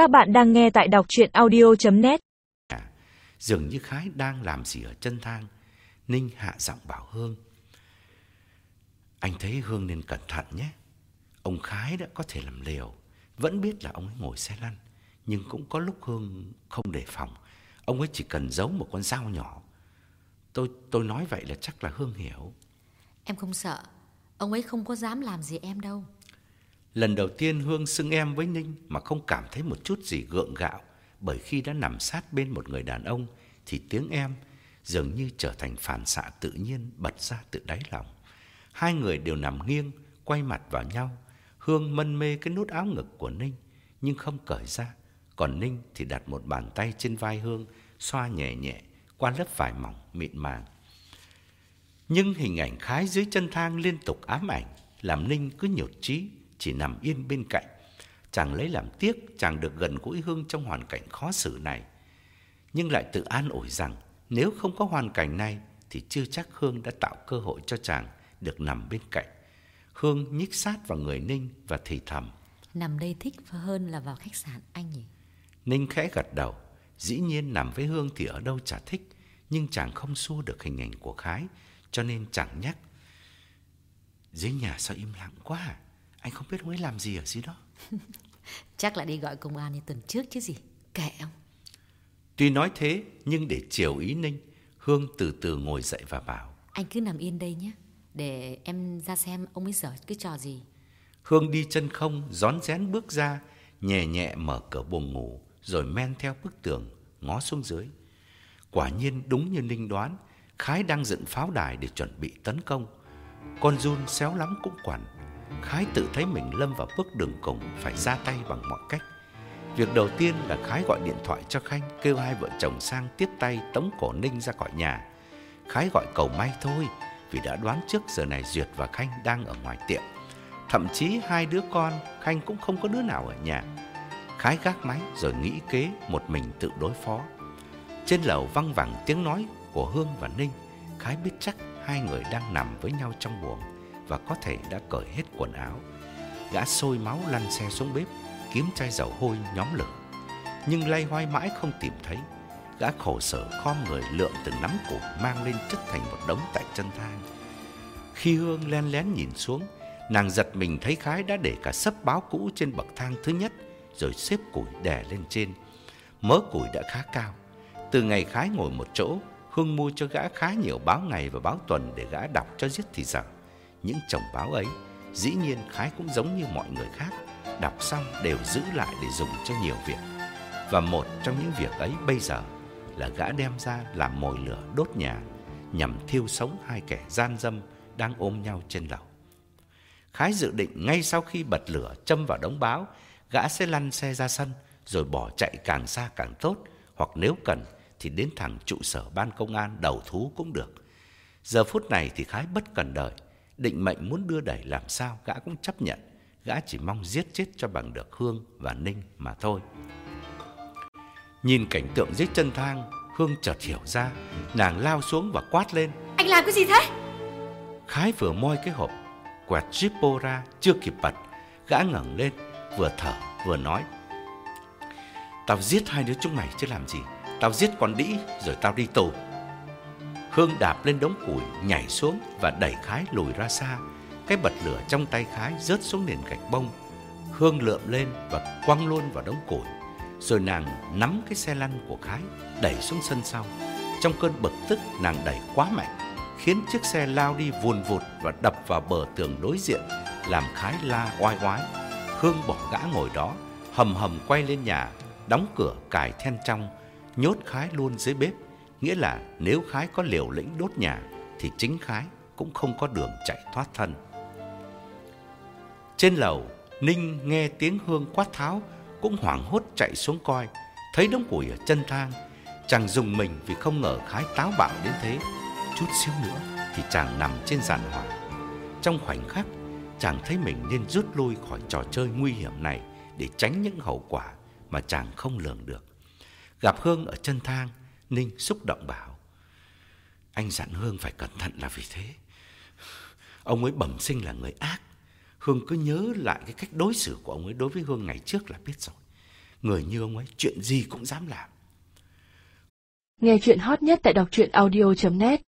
Các bạn đang nghe tại đọc chuyện audio.net Dường như Khái đang làm gì ở chân thang. Ninh hạ giọng bảo Hương. Anh thấy Hương nên cẩn thận nhé. Ông Khái đã có thể làm liều. Vẫn biết là ông ấy ngồi xe lăn. Nhưng cũng có lúc Hương không đề phòng. Ông ấy chỉ cần giấu một con dao nhỏ. Tôi tôi nói vậy là chắc là Hương hiểu. Em không sợ. Ông ấy không có dám làm gì em đâu Lần đầu tiên Hương xưng em với Ninh mà không cảm thấy một chút gì gượng gạo, bởi khi đã nằm sát bên một người đàn ông thì tiếng em dường như trở thành phản xạ tự nhiên bật ra từ đáy lòng. Hai người đều nằm nghiêng, quay mặt vào nhau. Hương mân mê cái nút áo ngực của Ninh nhưng không cởi ra, còn Ninh thì đặt một bàn tay trên vai Hương, xoa nhẹ nhẹ qua lớp vải mỏng mịn màng. Nhưng hình ảnh khái dưới chân thang liên tục ám ảnh, làm Ninh cứ nhột chí chỉ nằm yên bên cạnh. Chàng lấy làm tiếc chàng được gần gũi Hương trong hoàn cảnh khó xử này. Nhưng lại tự an ủi rằng nếu không có hoàn cảnh này thì chưa chắc Hương đã tạo cơ hội cho chàng được nằm bên cạnh. Hương nhích sát vào người Ninh và thì thầm. Nằm đây thích hơn là vào khách sạn anh nhỉ? Ninh khẽ gật đầu. Dĩ nhiên nằm với Hương thì ở đâu chả thích. Nhưng chàng không xua được hình ảnh của Khái cho nên chẳng nhắc. Dưới nhà sao im lặng quá à? Anh không biết ông ấy làm gì ở dưới đó. Chắc là đi gọi công an như tuần trước chứ gì. Kệ ông. Tuy nói thế nhưng để chiều ý Ninh Hương từ từ ngồi dậy và bảo. Anh cứ nằm yên đây nhé Để em ra xem ông ấy dở cái trò gì. Hương đi chân không Gión rén bước ra Nhẹ nhẹ mở cửa buồng ngủ Rồi men theo bức tường Ngó xuống dưới. Quả nhiên đúng như Ninh đoán Khái đang dựng pháo đài để chuẩn bị tấn công. Con run xéo lắm cũng quản Khái tự thấy mình lâm vào bước đường cùng phải ra tay bằng mọi cách. Việc đầu tiên là Khái gọi điện thoại cho Khanh, kêu hai vợ chồng sang tiếp tay tống cổ Ninh ra khỏi nhà. Khái gọi cầu may thôi, vì đã đoán trước giờ này Duyệt và Khanh đang ở ngoài tiệm. Thậm chí hai đứa con, Khanh cũng không có đứa nào ở nhà. Khái gác máy rồi nghĩ kế một mình tự đối phó. Trên lầu văng vẳng tiếng nói của Hương và Ninh. Khái biết chắc hai người đang nằm với nhau trong buồng và có thể đã cởi hết quần áo. Gã sôi máu lăn xe xuống bếp, kiếm chai dầu hôi nhóm lửa. Nhưng lay hoay mãi không tìm thấy. Gã khổ sở khom người lượm từng nắm củ mang lên chất thành một đống tại chân thang. Khi Hương len lén nhìn xuống, nàng giật mình thấy Khái đã để cả sấp báo cũ trên bậc thang thứ nhất, rồi xếp củi đè lên trên. Mớ củi đã khá cao. Từ ngày Khái ngồi một chỗ, Hương mua cho gã khá nhiều báo ngày và báo tuần để gã đọc cho giết thì giờ những chồng báo ấy, dĩ nhiên Khái cũng giống như mọi người khác, đọc xong đều giữ lại để dùng cho nhiều việc. Và một trong những việc ấy bây giờ là gã đem ra làm mồi lửa đốt nhà nhằm thiêu sống hai kẻ gian dâm đang ôm nhau trên lầu. Khái dự định ngay sau khi bật lửa châm vào đống báo, gã sẽ lăn xe ra sân rồi bỏ chạy càng xa càng tốt, hoặc nếu cần thì đến thẳng trụ sở ban công an đầu thú cũng được. Giờ phút này thì Khái bất cần đời, định mệnh muốn đưa đẩy làm sao gã cũng chấp nhận, gã chỉ mong giết chết cho bằng được Hương và Ninh mà thôi. Nhìn cảnh tượng dưới chân thang, Hương chợt hiểu ra, nàng lao xuống và quát lên. Anh làm cái gì thế? Khái vừa moi cái hộp, quẹt Zippo ra, chưa kịp bật, gã ngẩng lên, vừa thở vừa nói. Tao giết hai đứa chúng mày chứ làm gì, tao giết con đĩ rồi tao đi tù. Hương đạp lên đống củi, nhảy xuống và đẩy Khái lùi ra xa. Cái bật lửa trong tay Khái rớt xuống nền gạch bông. Hương lượm lên và quăng luôn vào đống củi. Rồi nàng nắm cái xe lăn của Khái, đẩy xuống sân sau. Trong cơn bực tức, nàng đẩy quá mạnh, khiến chiếc xe lao đi vùn vụt và đập vào bờ tường đối diện, làm Khái la oai oái. Hương bỏ gã ngồi đó, hầm hầm quay lên nhà, đóng cửa cài then trong, nhốt Khái luôn dưới bếp Nghĩa là nếu Khái có liều lĩnh đốt nhà, Thì chính Khái cũng không có đường chạy thoát thân. Trên lầu, Ninh nghe tiếng Hương quát tháo, Cũng hoảng hốt chạy xuống coi. Thấy đống củi ở chân thang, Chàng dùng mình vì không ngờ Khái táo bạo đến thế. Chút xíu nữa Thì chàng nằm trên giàn hỏa Trong khoảnh khắc, Chàng thấy mình nên rút lui khỏi trò chơi nguy hiểm này Để tránh những hậu quả Mà chàng không lường được. Gặp Hương ở chân thang Ninh xúc động bảo, Anh dặn Hương phải cẩn thận là vì thế. Ông ấy bẩm sinh là người ác. Hương cứ nhớ lại cái cách đối xử của ông ấy đối với Hương ngày trước là biết rồi. Người như ông ấy, chuyện gì cũng dám làm. Nghe chuyện hot nhất tại đọc truyện audio.net